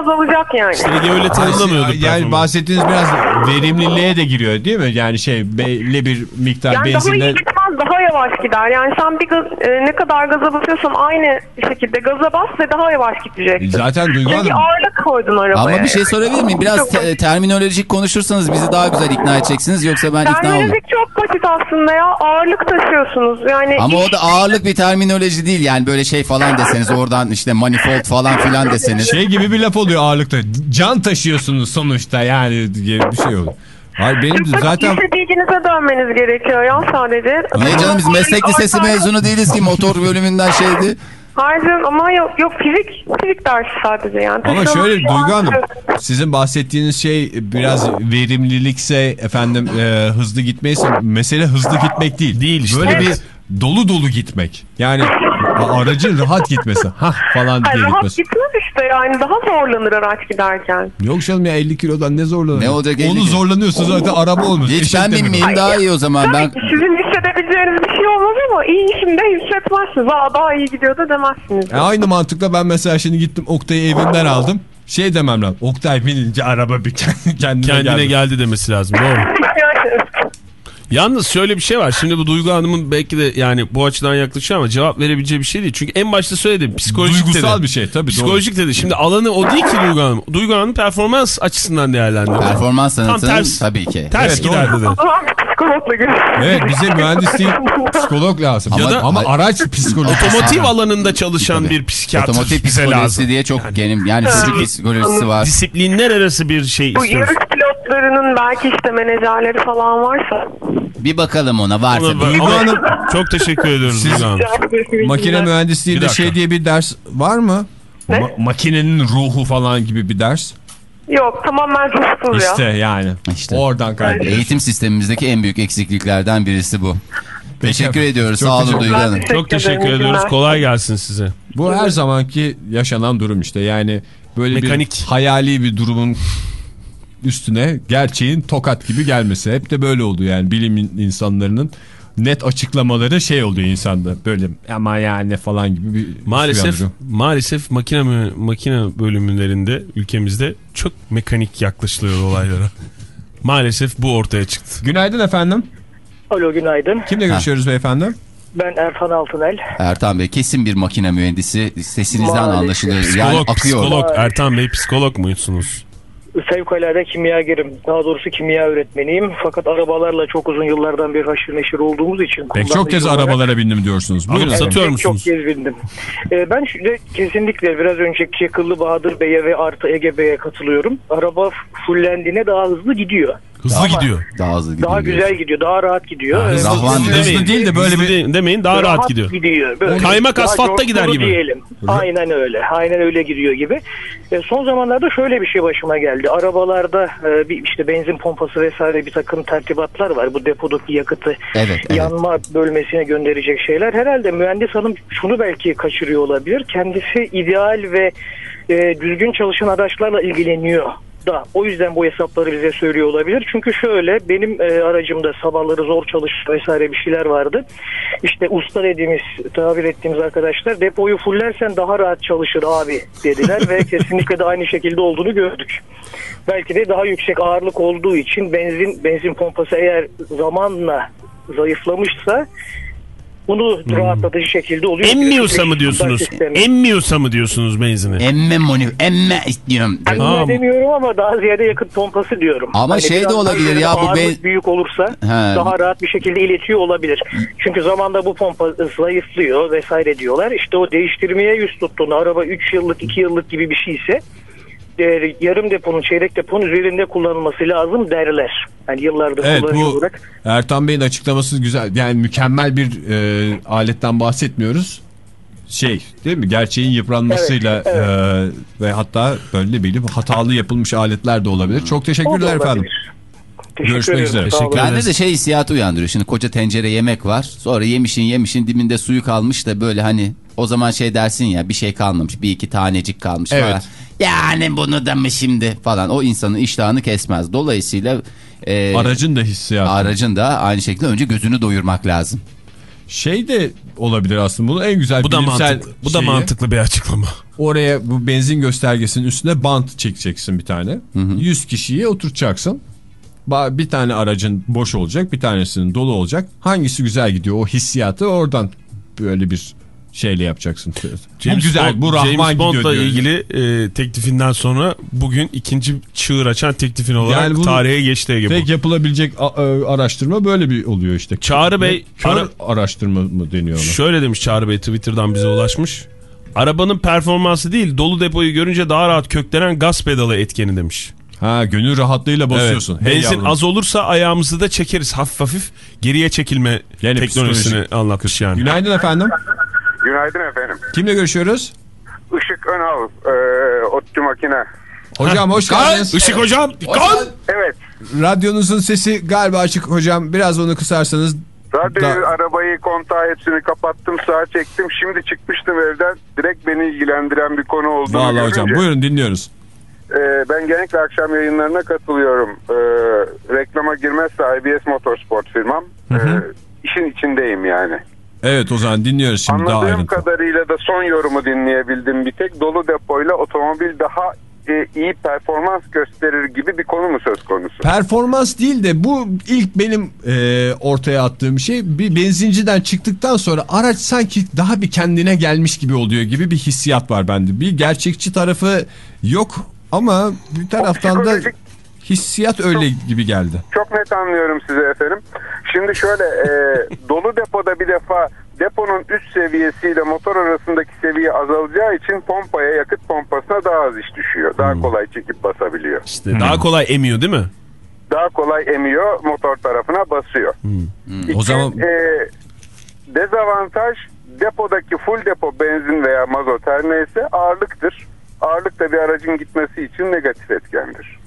H: azalacak yani.
G: Ege öyle tanımlamıyordur
C: yani bahsettiğiniz biraz verimliliğe de giriyor değil mi? Yani şey belli bir miktar
H: Yani daha iyi
C: benzinle
H: daha yavaş gider. Yani sen bir gaz, e, ne kadar gaza basıyorsan aynı şekilde gaza bas ve daha yavaş gideceksin.
C: zaten Duygu
H: Çünkü
C: Hanım
H: ağırlık koydun arabaya.
F: Ama bir şey sorabilir miyim? Biraz te- terminolojik konuşursanız bizi daha güzel ikna edeceksiniz. Yoksa ben ikna olmam.
H: Terminolojik çok basit aslında ya. Ağırlık taşıyorsunuz. Yani
F: Ama o
H: iş-
F: da ağırlık bir terminoloji değil. Yani böyle şey falan deseniz oradan işte manifold falan filan deseniz.
C: şey gibi bir laf oluyor ağırlıkta. Can taşıyorsunuz sonuçta yani diye bir şey oluyor. Hayır benim
H: Çok
C: zaten
H: lise bilginize dönmeniz gerekiyor ya sadece.
F: Niye canım biz meslek lisesi mezunu değiliz ki motor bölümünden şeydi.
H: Hayır canım ama yok, yok fizik, fizik dersi sadece yani.
C: ama
H: Taşınan
C: şöyle Duygu Hanım sizin bahsettiğiniz şey biraz verimlilikse efendim e, hızlı gitmeyse mesele hızlı gitmek değil.
G: Değil işte.
C: Böyle
H: Evet.
C: bir dolu dolu gitmek. Yani a- aracın rahat gitmesi. Hah falan
H: Hayır,
C: diye
H: rahat
C: gitmesi.
H: gitmez işte yani daha zorlanır araç giderken.
C: Yok canım ya 50 kilodan ne zorlanır?
F: Ne olacak 50
C: Onu
F: kilo?
C: zorlanıyorsa zaten araba olmuş.
F: Hiç ben binmeyeyim daha iyi o zaman. Ben
H: Tabii sizin hissedebileceğiniz bir şey olmaz ama iyi işimde hissetmezsiniz. Aa daha iyi gidiyor da demezsiniz.
C: E, aynı mantıkla ben mesela şimdi gittim Oktay'ı evinden aldım. Şey demem lazım. Oktay binince araba bir kendi- kendine,
G: Kendine
C: geldi.
G: geldi demesi lazım doğru. Yalnız şöyle bir şey var. Şimdi bu Duygu Hanım'ın belki de yani bu açıdan yaklaşıyor ama cevap verebileceği bir şey değil. Çünkü en başta söyledim. Psikolojik
C: Duygusal
G: dedi.
C: bir şey tabii.
G: Psikolojik dedi. Şimdi alanı o değil ki Duygu Hanım. Duygu Hanım performans açısından değerlendiriyor.
F: performans sanatının
G: ters.
F: tabii ki.
G: Ters
C: Evet,
G: gider
C: doğru.
G: dedi.
H: Psikologla görüşürüz.
C: Evet bize mühendis değil psikolog lazım.
F: Ama-
C: Ya da, ama araç psikoloji.
G: Otomotiv alanında çalışan bir psikiyatr
F: Otomotiv
G: bize
F: psikolojisi
G: lazım.
F: diye çok genim yani çocuk psikolojisi var.
G: Disiplinler arası bir şey
H: Bu
G: istiyoruz.
H: yarış pilotlarının belki işte menajerleri falan varsa.
F: Bir bakalım ona varsa.
G: Ona- ama
C: Hanım-
G: çok teşekkür Duygu Hanım.
C: Makine mühendisliğinde şey diye bir ders var mı?
H: Ne?
C: Ma- makinenin ruhu falan gibi bir ders.
H: Yok tamamen ruhsuz ya.
C: İşte yani.
F: İşte.
C: Oradan kaynaklı.
F: Eğitim sistemimizdeki en büyük eksikliklerden birisi bu. Teşekkür ediyoruz.
C: Çok
F: Sağ olun Duygu Hanım.
G: Çok teşekkür ediyoruz. Kolay gelsin size.
C: Bu her zamanki yaşanan durum işte. Yani böyle
G: Mekanik.
C: bir hayali bir durumun üstüne gerçeğin tokat gibi gelmesi. Hep de böyle oldu yani bilim in- insanlarının net açıklamaları şey oluyor insanda. Böyle ama yani falan gibi bir
G: Maalesef
C: uyandırıyor.
G: maalesef makine makine bölümlerinde ülkemizde çok mekanik yaklaşılıyor olaylara. Maalesef bu ortaya çıktı.
C: Günaydın efendim.
K: Alo günaydın.
C: Kimle görüşüyoruz beyefendi?
K: Ben Erfan Altınel.
F: Ertan Bey kesin bir makine mühendisi. Sesinizden
K: Maalesef.
F: anlaşılıyor. Yani
G: Psikolog,
F: akıyor.
G: psikolog. Ertan Bey psikolog muysunuz?
K: Fevkalade kimyagerim. Daha doğrusu kimya öğretmeniyim. Fakat arabalarla çok uzun yıllardan bir haşır neşir olduğumuz için.
C: Pek çok kez
K: olarak-
C: arabalara bindim diyorsunuz. Buyurun. Efendim.
G: satıyor
K: Pek
G: musunuz?
K: Çok kez bindim. Ee, ben şimdi kesinlikle biraz önceki Kıllı Bahadır Bey'e ve artı Ege Bey'e katılıyorum. Araba fullendiğine daha hızlı gidiyor.
G: Hızlı
K: Ama
G: gidiyor.
F: Daha hızlı gidiyor.
K: Daha güzel gidiyor. Daha rahat gidiyor. Ee,
G: Hızlı,
F: Rahvan
G: hızlı.
C: Hızlı değil de böyle
G: Hızlı
C: bir-
G: değil demeyin daha rahat gidiyor.
K: Böyle
G: Kaymak asfaltta gider gibi.
K: Diyelim. Aynen öyle. Aynen öyle gidiyor gibi. E, son zamanlarda şöyle bir şey başıma geldi. Arabalarda e, bir işte benzin pompası vesaire bir takım tertibatlar var. Bu depodaki yakıtı
F: Evet, evet.
K: yanma bölmesine gönderecek şeyler. Herhalde mühendis hanım şunu belki kaçırıyor olabilir. Kendisi ideal ve e, düzgün çalışan araçlarla ilgileniyor da o yüzden bu hesapları bize söylüyor olabilir. Çünkü şöyle benim e, aracımda sabahları zor çalış vesaire bir şeyler vardı. İşte usta dediğimiz tabir ettiğimiz arkadaşlar depoyu fullersen daha rahat çalışır abi dediler ve kesinlikle de aynı şekilde olduğunu gördük. Belki de daha yüksek ağırlık olduğu için benzin benzin pompası eğer zamanla zayıflamışsa bunu rahatlatıcı şekilde oluyor.
G: Emmiyorsa mı diyorsunuz? Emmiyorsa mı diyorsunuz benzini?
F: Emme moni, emme istiyorum.
K: Emme
G: Ha,
K: demiyorum ama daha ziyade yakıt pompası diyorum.
F: Ama şey de olabilir ya, bu ben-
K: büyük olursa
F: He.
K: daha rahat bir şekilde iletiyor olabilir. Çünkü zamanda bu pompa zayıflıyor vesaire diyorlar. İşte o değiştirmeye yüz tuttuğunda araba 3 yıllık 2 yıllık gibi bir şeyse e, yarım deponun çeyrek deponun üzerinde kullanılması lazım derler. Yani yıllardır
C: Evet
K: kullanıcı
C: bu
K: olarak.
C: Ertan Bey'in açıklaması güzel. Yani mükemmel bir e, aletten bahsetmiyoruz. Şey değil mi? Gerçeğin yıpranmasıyla
K: Evet, evet.
C: e, ve hatta böyle bir hatalı yapılmış aletler de olabilir. Çok
K: O
C: teşekkürler efendim.
K: olabilir. Teşekkür
C: Görüşmek
K: ederim,
C: üzere.
G: Teşekkür
F: Bende de şey hissiyatı uyandırıyor. Şimdi koca tencere yemek var. Sonra yemişin yemişin dibinde suyu kalmış da böyle hani o zaman şey dersin ya bir şey kalmamış. Bir iki tanecik kalmış
C: Evet.
F: falan. Yani bunu da mı şimdi falan. O insanın iştahını kesmez. Dolayısıyla e,
C: Aracın da hissiyatı.
F: aracın da aynı şekilde önce gözünü doyurmak lazım.
C: Şey de olabilir aslında. Bunun en güzel
G: Bu da
C: bilimsel
G: mantıklı. Bu da mantıklı bir açıklama.
C: Oraya bu benzin göstergesinin üstüne bant çekeceksin bir tane. 100 kişiyi oturtacaksın. Bir tane aracın boş olacak, bir tanesinin dolu olacak. Hangisi güzel gidiyor o hissiyatı oradan böyle bir şeyle yapacaksın. bu güzel,
G: Bond-
C: bu Rahman
G: James. Bond'la ilgili e, teklifinden sonra bugün ikinci çığır açan teklifin olarak
C: Yani bu
G: tarihe geçti Ege bu.
C: Tek yapılabilecek a- a- araştırma böyle bir oluyor işte.
G: Çağrı Bey,
C: Kör
G: ara-
C: araştırma mı deniyor ona?
G: Şöyle demiş Çağrı Bey Twitter'dan bize ulaşmış. Arabanın performansı değil dolu depoyu görünce daha rahat köklenen gaz pedalı etkeni demiş.
C: Ha gönül rahatlığıyla basıyorsun.
G: Evet. Benzin
C: yavrum.
G: az olursa ayağımızı da çekeriz hafif hafif geriye çekilme
C: Gene
G: teknolojisini anlatmış yani.
C: Günaydın efendim.
L: Günaydın efendim.
C: Kimle görüşüyoruz?
L: Işık Önal, e, Otçu Makine.
C: Hocam hoş geldiniz.
G: Işık hocam dikkat.
L: Evet,
C: Radyonuzun sesi galiba açık hocam. Biraz onu kısarsanız.
L: radyoyu,
C: Da-
L: arabayı, kontağı hepsini kapattım, sağa çektim. Şimdi çıkmıştım evden. Direkt beni ilgilendiren bir konu olduğunu
C: Vallahi hocam
L: görünce,
C: buyurun dinliyoruz.
L: E, ben genellikle akşam yayınlarına katılıyorum. E, reklama girmezse IBS Motorsport firmam. E, işin içindeyim yani.
C: Evet o zaman dinliyoruz şimdi daha
L: Anladığım
C: ayrıntı.
L: kadarıyla da son yorumu dinleyebildim bir tek. Dolu depoyla otomobil daha e, iyi performans gösterir gibi bir konu mu söz konusu?
C: Performans değil de bu ilk benim e, ortaya attığım şey bir benzinciden çıktıktan sonra araç sanki daha bir kendine gelmiş gibi oluyor gibi bir hissiyat var bende. Bir gerçekçi tarafı yok ama bir taraftan da hissiyat öyle gibi geldi.
L: Çok net anlıyorum size efendim. Şimdi şöyle e, dolu depoda bir defa deponun üst seviyesiyle motor arasındaki seviye azalacağı için pompaya yakıt pompasına daha az iş düşüyor. Daha kolay çekip basabiliyor.
G: İşte daha kolay emiyor değil mi?
L: Daha kolay emiyor motor tarafına basıyor. İki,
C: O zaman-
L: e, dezavantaj depodaki full depo benzin veya mazot her neyse ağırlıktır. Ağırlık da bir aracın gitmesi için negatif etkendir.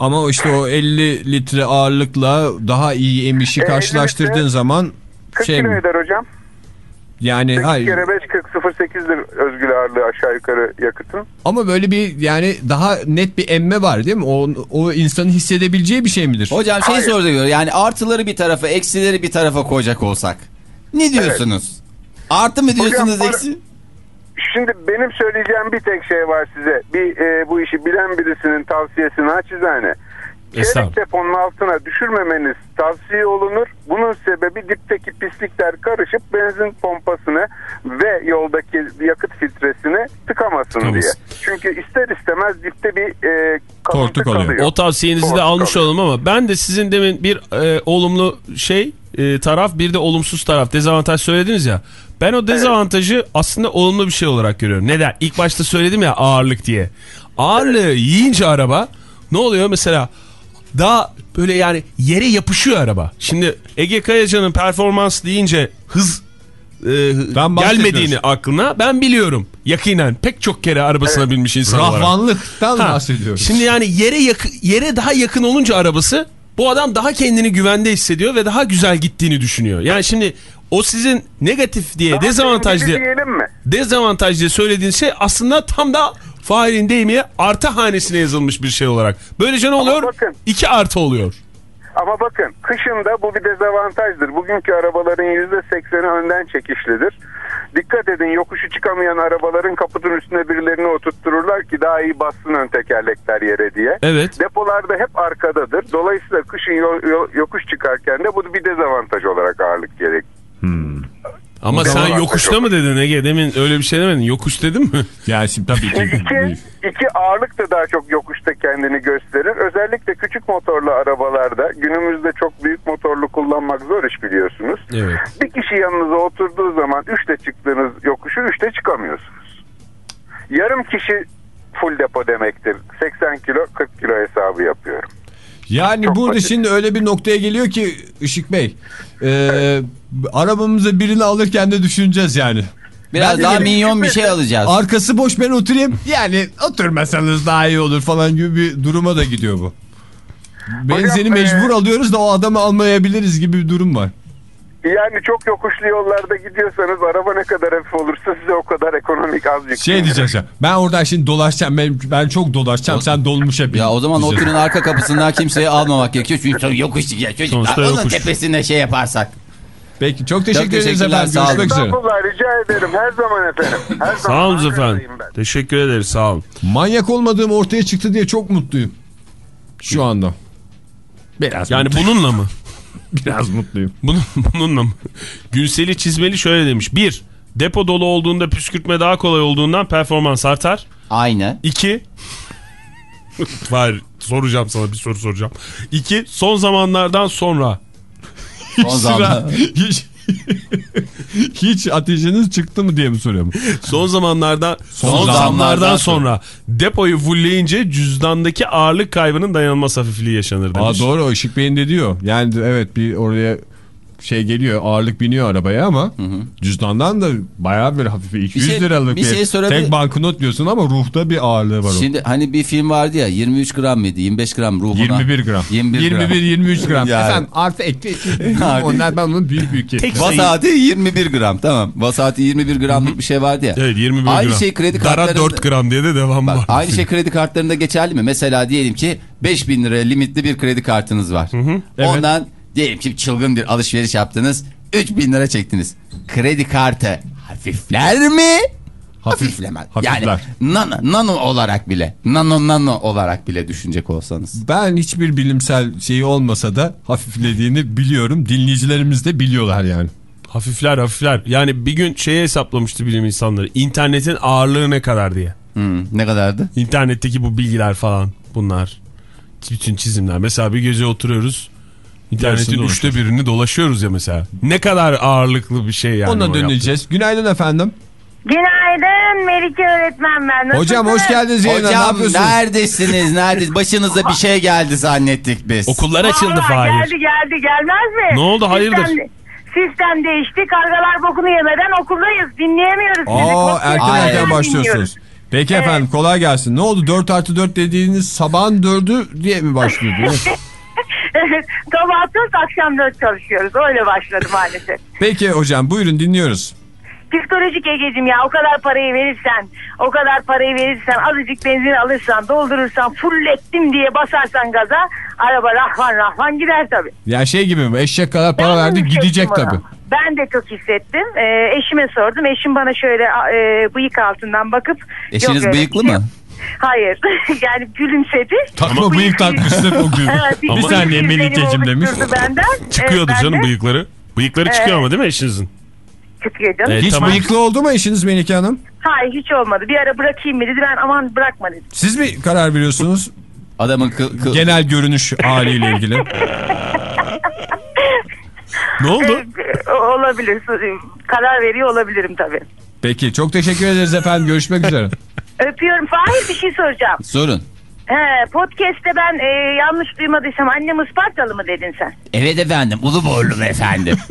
C: Ama işte o 50 litre ağırlıkla daha iyi emişi
L: E,
C: karşılaştırdığın
L: 50 litre-
C: zaman
L: 40
C: şey
L: kilo eder hocam.
C: Yani
L: 8
C: hayır.
L: kere 5 40 08'dir özgül ağırlığı aşağı yukarı yakıtın.
C: Ama böyle bir yani daha net bir emme var değil mi? O, o insanın hissedebileceği bir şey midir?
F: Hocam şey soruyor yani artıları bir tarafa eksileri bir tarafa koyacak olsak. Ne diyorsunuz? Artı mı diyorsunuz
L: Hocam,
F: eksi?
L: Şimdi benim söyleyeceğim bir tek şey var size. Bir e, bu işi bilen birisinin tavsiyesi naçizane. Çeyrek deponun altına düşürmemeniz tavsiye olunur. Bunun sebebi dipteki pislikler karışıp benzin pompasını ve yoldaki yakıt filtresini tıkamasın
G: Tıkamasın.
L: diye. Çünkü ister istemez dipte bir e,
C: oluyor.
L: kalıyor.
G: O tavsiyenizi de
L: Tortuk
G: almış
L: kalıyor.
G: olalım ama ben de sizin demin bir e, olumlu şey e, taraf bir de olumsuz taraf dezavantaj söylediniz ya. Ben o dezavantajı aslında olumlu bir şey olarak görüyorum. Neden? İlk başta söyledim ya ağırlık diye. Ağırlığı yiyince araba ne oluyor mesela daha böyle yani yere yapışıyor araba. Şimdi Ege Kayacan'ın performans deyince hız e, gelmediğini aklına ben biliyorum. Yakinen pek çok kere arabasına binmiş insan olarak.
C: Rahvanlıktan
G: Ha,
C: bahsediyoruz.
G: Şimdi yani yere yere daha yakın olunca arabası bu adam daha kendini güvende hissediyor ve daha güzel gittiğini düşünüyor. Yani şimdi o sizin negatif diye
L: Daha
G: dezavantaj
L: tehlikeli
G: diye,
L: diyelim mi?
G: dezavantaj diye söylediğiniz şey aslında tam da Fahir'in deyimiye artı hanesine yazılmış bir şey olarak. Böylece ne oluyor?
L: bakın.
G: İki artı oluyor.
L: Ama bakın kışında bu bir dezavantajdır. Bugünkü arabaların %80'i önden çekişlidir. Dikkat edin yokuşu çıkamayan arabaların kaputun üstüne birilerini oturttururlar ki daha iyi bassın ön tekerlekler yere diye.
G: Evet.
L: Depolarda hep arkadadır. Dolayısıyla kışın yo- yo- yokuş çıkarken de bu bir dezavantaj olarak ağırlık gerek.
G: Ama sen yokuşta
L: yok.
G: mı dedin Ege? Demin öyle bir şey demedin. Yokuş dedin mi?
C: Yani şimdi tabii ki.
L: İki, iki ağırlık da daha çok yokuşta kendini gösterir. Özellikle küçük motorlu arabalarda günümüzde çok büyük motorlu kullanmak zor iş biliyorsunuz.
G: Evet.
L: Bir kişi yanınıza oturduğu zaman üçte çıktığınız yokuşu üçte çıkamıyorsunuz. Yarım kişi full depo demektir. 80 kilo 40 kilo hesabı yapıyorum.
C: Yani
L: Çok
C: burada
L: basit.
C: şimdi öyle bir noktaya geliyor ki Işık Bey. E, arabamıza birini alırken de düşüneceğiz yani.
F: Biraz
C: Ben
F: daha
C: de-
F: minyon bir şey alacağız.
C: Arkası boş ben oturayım. Yani oturmasanız daha iyi olur falan gibi bir duruma da gidiyor bu. Benzini
L: Hocam,
C: mecbur
L: e-
C: alıyoruz da o adamı almayabiliriz gibi bir durum var.
L: Yani çok yokuşlu yollarda gidiyorsanız araba ne kadar hafif olursa size o kadar ekonomik az yük.
C: Şey diyeceğiz ya ben oradan şimdi dolaşacağım ben, ben çok dolaşacağım sen dolmuşa bin.
F: Ya o zaman o
C: diyeceğiz.
F: arka kapısından kimseyi almamak gerekiyor. Çünkü çok yokuş ya çocuklar. Onun
G: yokuş.
F: tepesinde şey yaparsak.
C: Peki çok teşekkür ederiz efendim
F: sağ olun.
C: görüşmek üzere.
L: Rica ederim her zaman efendim. Her
G: Sağ
L: zaman
G: olun
L: Ankara'dayım
G: efendim.
L: ben.
G: Teşekkür ederiz sağ olun.
C: Manyak olmadığım ortaya çıktı diye çok mutluyum. Şu anda. Biraz
G: Yani
C: mutluyum.
G: bununla mı?
C: Biraz mutluyum.
G: Bunun, bununla mı? Günseli çizmeli şöyle demiş. Bir, depo dolu olduğunda püskürtme daha kolay olduğundan performans artar.
F: Aynı.
G: İki, var soracağım sana bir soru soracağım. İki, son zamanlardan sonra.
F: Son zaman.
C: hiç, ateşiniz çıktı mı diye mi soruyorum?
G: Son zamanlardan son,
F: zamanlardan
G: zamlardan
F: sonra.
G: sonra depoyu fullleyince cüzdandaki ağırlık kaybının dayanılmaz hafifliği yaşanır demiş.
C: Aa, doğru Işık Bey'in de diyor. Yani evet bir oraya şey geliyor ağırlık biniyor arabaya ama cüzdandan da bayağı bir hafif 200
F: şey-
C: liralık
F: bir
C: bir,
F: şey sorabilir-
C: tek banknot diyorsun ama ruhta bir ağırlığı var o.
F: Şimdi hani bir film vardı ya 23 gram mıydı 25 gram ruhuna.
C: 21 gram.
F: 21 gram.
C: 21-23 gram.
F: Yani.
C: Efendim artı ekle. Onlar ben onun büyük büyük
G: Tek
F: Vasati 21 gram tamam. Vasati 21 gramlık bir şey vardı ya.
G: Evet 21
F: Aynı
G: gram.
F: şey kredi
G: Dara
F: kartlarında.
G: 4 gram diye de devam
F: Bak,
G: var.
F: aynı şey kredi kartlarında geçerli mi? Mesela diyelim ki 5000 lira limitli bir kredi kartınız var. Ondan diyelim ki çılgın bir alışveriş yaptınız. 3000 lira çektiniz. Kredi kartı hafifler mi? Hafiflemez.
C: hafifler.
F: Yani nano, nano olarak bile nano nano olarak bile düşünecek olsanız.
C: Ben hiçbir bilimsel şeyi olmasa da hafiflediğini biliyorum. Dinleyicilerimiz de biliyorlar yani.
G: Hafifler hafifler. Yani bir gün şeye hesaplamıştı bilim insanları. İnternetin ağırlığı ne kadar diye.
F: Hmm, ne kadardı?
G: İnternetteki bu bilgiler falan bunlar. Bütün çizimler. Mesela bir gece oturuyoruz. İnternetin üçte birini dolaşıyoruz ya mesela. Ne kadar ağırlıklı bir şey yani.
C: Ona döneceğiz. Günaydın efendim.
M: Günaydın Melike öğretmen ben. Nasılsın?
C: Hocam hoş geldiniz yayına. Ne
F: Hocam
C: yapıyorsunuz?
F: neredesiniz? Neredesiniz? Başınıza bir şey geldi zannettik biz.
G: Okullar açıldı Fahir.
M: Geldi geldi gelmez mi?
G: Ne oldu, hayırdır?
M: Sistem, sistem değişti. Kargalar bokunu yemeden okuldayız. Dinleyemiyoruz.
C: Aa erken erken başlıyorsunuz.
M: dinliyoruz.
C: Peki
M: Evet.
C: efendim kolay gelsin. Ne oldu 4 artı 4 dediğiniz sabahın 4'ü diye mi başlıyordu?
M: 4 akşam 4 çalışıyoruz. Öyle başladı maalesef.
C: Peki hocam buyurun dinliyoruz.
M: Psikolojik Ege'cim ya o kadar parayı verirsen, o kadar parayı verirsen, azıcık benzin alırsan, doldurursan, fullettim diye basarsan gaza, araba rahvan rahvan gider tabii.
C: Ya şey gibi mi? Eşek kadar para
M: Ben
C: verdi gidecek tabii.
M: Ben de çok hissettim. Ee, eşime sordum. Eşim bana şöyle e, bıyık altından bakıp...
F: Eşiniz
M: "Yok öyle
F: bıyıklı
M: şey
F: mı?
M: yok." Hayır. yani gülümsedi.
C: Takma bıyık takmıştır o gün.
M: Evet,
C: bir saniye
M: bıyık
C: Melike'cim demiş.
M: Benden.
G: Çıkıyordu
M: Evet,
G: canım
M: de
G: bıyıkları. Bıyıkları
M: Evet.
G: çıkıyor ama değil mi eşinizin?
M: Çıkıyor canım.
G: Evet,
C: Hiç
G: tamam.
C: bıyıklı oldu mu eşiniz Melike Hanım?
M: Hayır hiç olmadı. Bir ara bırakayım mı dedi. Ben aman bırakma dedim.
C: Siz mi karar veriyorsunuz?
F: Adamın kıl, kıl-
C: Genel görünüş haliyle ilgili.
G: Ne oldu?
M: Ee, olabilir. Karar veriyor olabilirim tabii.
C: Peki çok teşekkür ederiz efendim. Görüşmek üzere.
M: Öpüyorum. Fahir bir şey soracağım.
F: Sorun.
M: He, podcast'te ben e, yanlış duymadıysam annem Ispartalı mı dedin sen?
F: Evet efendim Uluborlu efendim.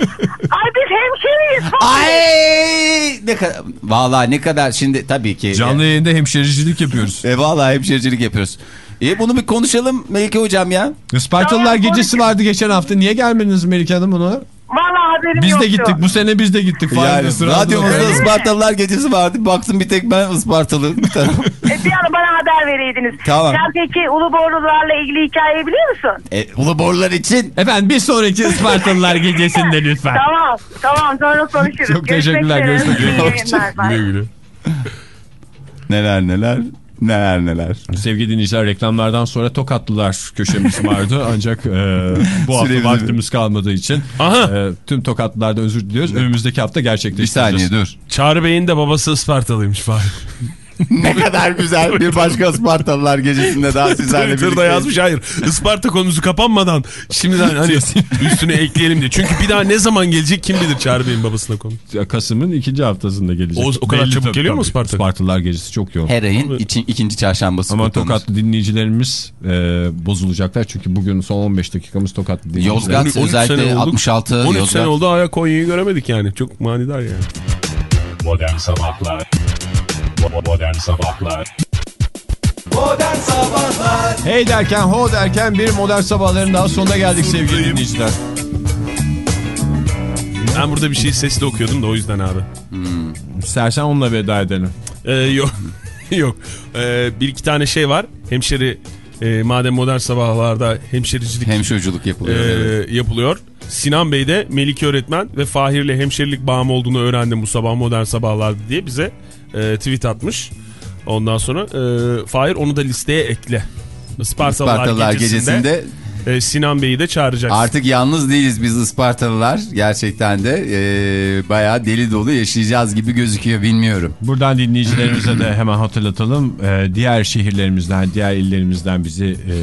M: Ay biz hemşeriyiz.
F: Ay ne kadar vallahi ne kadar şimdi tabii ki
C: Canlı yayında hemşericilik yapıyoruz.
F: e, vallahi hemşericilik yapıyoruz. E bunu bir konuşalım Melike hocam ya.
C: Ispartalılar gecesi vardı geçen hafta. Niye gelmediniz Melike Hanım ona?
M: Vallahi haberim
C: Biz
M: yoktu.
C: de gittik. Bu sene biz de gittik.
F: Yani radyomuzda? Ispartalılar gecesi vardı. Baktım bir tek ben Ispartalı. Bir.
M: E, bir an bana haber vereydiniz.
F: Tamam.
M: Sen peki Uluborlularla ilgili hikayeyi biliyor musun?
F: e, Uluborlular için
C: Efendim bir sonraki Ispartalılar gecesinde lütfen.
M: Tamam. Tamam sonra konuşuruz.
C: Çok teşekkürler,
M: Görüşmek üzere.
C: görüşmek.
G: Güle güle.
F: neler neler neler neler.
C: Sevgili dinleyiciler reklamlardan sonra Tokatlılar köşemiz vardı. Ancak e, bu hafta
F: Süremiz-
C: vaktimiz kalmadığı için
G: Aha.
C: e, tüm Tokatlılardan özür diliyoruz. Önümüzdeki hafta
F: Bir
C: gerçekleştireceğiz.
F: saniye dur.
G: Çağrı Bey'in de babası Ispartalıymış Fahir.
F: ne kadar güzel bir başka Ispartalılar gecesinde daha sizlerle
G: Twitter'da
F: birlikte.
G: yazmış hayır. Isparta konusu kapanmadan şimdiden hani üstüne ekleyelim diye. Çünkü bir daha ne zaman gelecek kim bilir Çağrı Bey'in babasına konu.
C: Ya Kasım'ın ikinci haftasında gelecek.
G: O- o kadar çabuk
C: tabii,
G: geliyor mu. Isparta?
C: Ispartalılar gecesi çok yoğun.
F: Her ayın için, ikinci çarşambası
C: Ama
F: kutlanır.
C: Tokatlı dinleyicilerimiz e, bozulacaklar. Çünkü bugün son 15 dakikamız Tokatlı dinleyiciler.
F: Yozgat
G: 13
F: özellikle
G: sene olduk.
F: 66
G: 13
F: Yozgat.
G: sene oldu hala Konya'yı göremedik yani. Çok manidar yani.
A: Modern Sabahlar Modern Sabahlar
B: Modern Sabahlar
C: Hey derken ho derken bir modern sabahların daha sonuna geldik sevgili dinleyiciler.
G: Ben burada bir şey sesli okuyordum da o yüzden abi.
C: İstersen onunla veda edelim.
G: Ee, yok. yok. Ee, bir iki tane şey var. Hemşeri e, madem modern sabahlarda hemşericilik
F: Hemşireculuk yapılıyor.
G: e,
F: evet.
G: yapılıyor. Sinan Bey de Melike öğretmen ve Fahir'le hemşerilik bağım olduğunu öğrendim bu sabah modern sabahlarda diye bize e, tweet atmış. Ondan sonra e, Fahir onu da listeye ekle. Ispartalılar,
F: Ispartalılar
G: gecesinde,
F: gecesinde
G: e, Sinan Bey'i de çağıracaksın.
F: artık yalnız değiliz biz Ispartalılar. Gerçekten de e, bayağı deli dolu yaşayacağız gibi gözüküyor bilmiyorum.
C: Buradan dinleyicilerimize de hemen hatırlatalım. Ee, diğer şehirlerimizden, diğer illerimizden bizi e,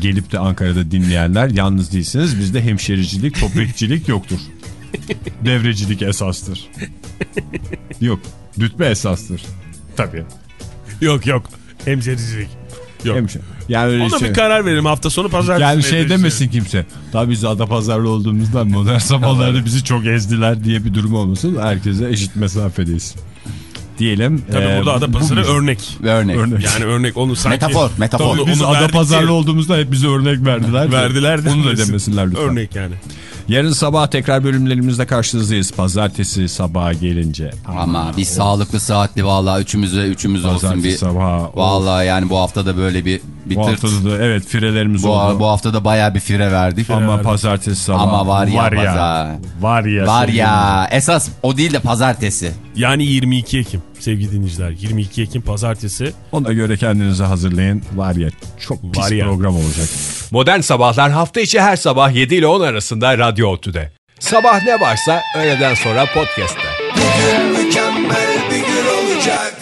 C: gelip de Ankara'da dinleyenler yalnız değilsiniz. Bizde hemşericilik, toprekçilik yoktur. Devrecilik esastır. Yok. Dütme esastır. Tabii.
G: Yok yok. Hemşericilik. Yok.
C: Hemşe. Yani öyle
G: Ona
C: şey.
G: bir karar verelim hafta sonu pazartesi.
C: Yani şey demesin kimse. Tabii biz Adapazarlı olduğumuzdan modern sabahlarda bizi çok ezdiler diye bir durum olmasın. Herkese eşit mesafedeyiz. Diyelim.
G: Tabii
C: Ee,
G: burada Adapazarı
C: bu-
G: örnek.
F: Örnek.
C: Örnek.
G: Yani örnek onu sanki...
F: Metafor, metafor.
G: Tabii
C: Biz
G: onu verdik
C: Adapazarlı
G: diye-
C: olduğumuzda hep bize örnek verdiler.
G: Verdiler
C: Onu da
G: demesin.
C: demesinler lütfen.
G: Örnek yani.
C: Yarın sabah tekrar bölümlerimizde karşınızdayız. Pazartesi sabaha gelince.
F: Ama bir sağlıklı saatli vallahi üçümüze üçümüz olsun
C: Pazartesi
F: bir.
C: sabahı.
F: Vallahi yani bu hafta da böyle bir bir
C: Bu
F: tırt.
C: haftada da evet firelerimiz
F: Bu,
C: oldu.
F: bu hafta da bayağı bir fire verdik.
C: Ama pazartesi sabahı.
F: Ama var ya
C: var ya.
F: pazar.
C: Var ya.
F: Var ya esas o değil de pazartesi.
G: Yani 22 Ekim sevgili dinleyiciler. 22 Ekim pazartesi.
C: Ona göre kendinizi hazırlayın. Var ya çok pis
G: Var ya.
C: program olacak.
N: Modern Sabahlar hafta içi her sabah 7 ile 10 arasında Radyo Otü'de. Sabah ne varsa öğleden sonra podcast'te.
B: Bugün mükemmel bir gün olacak.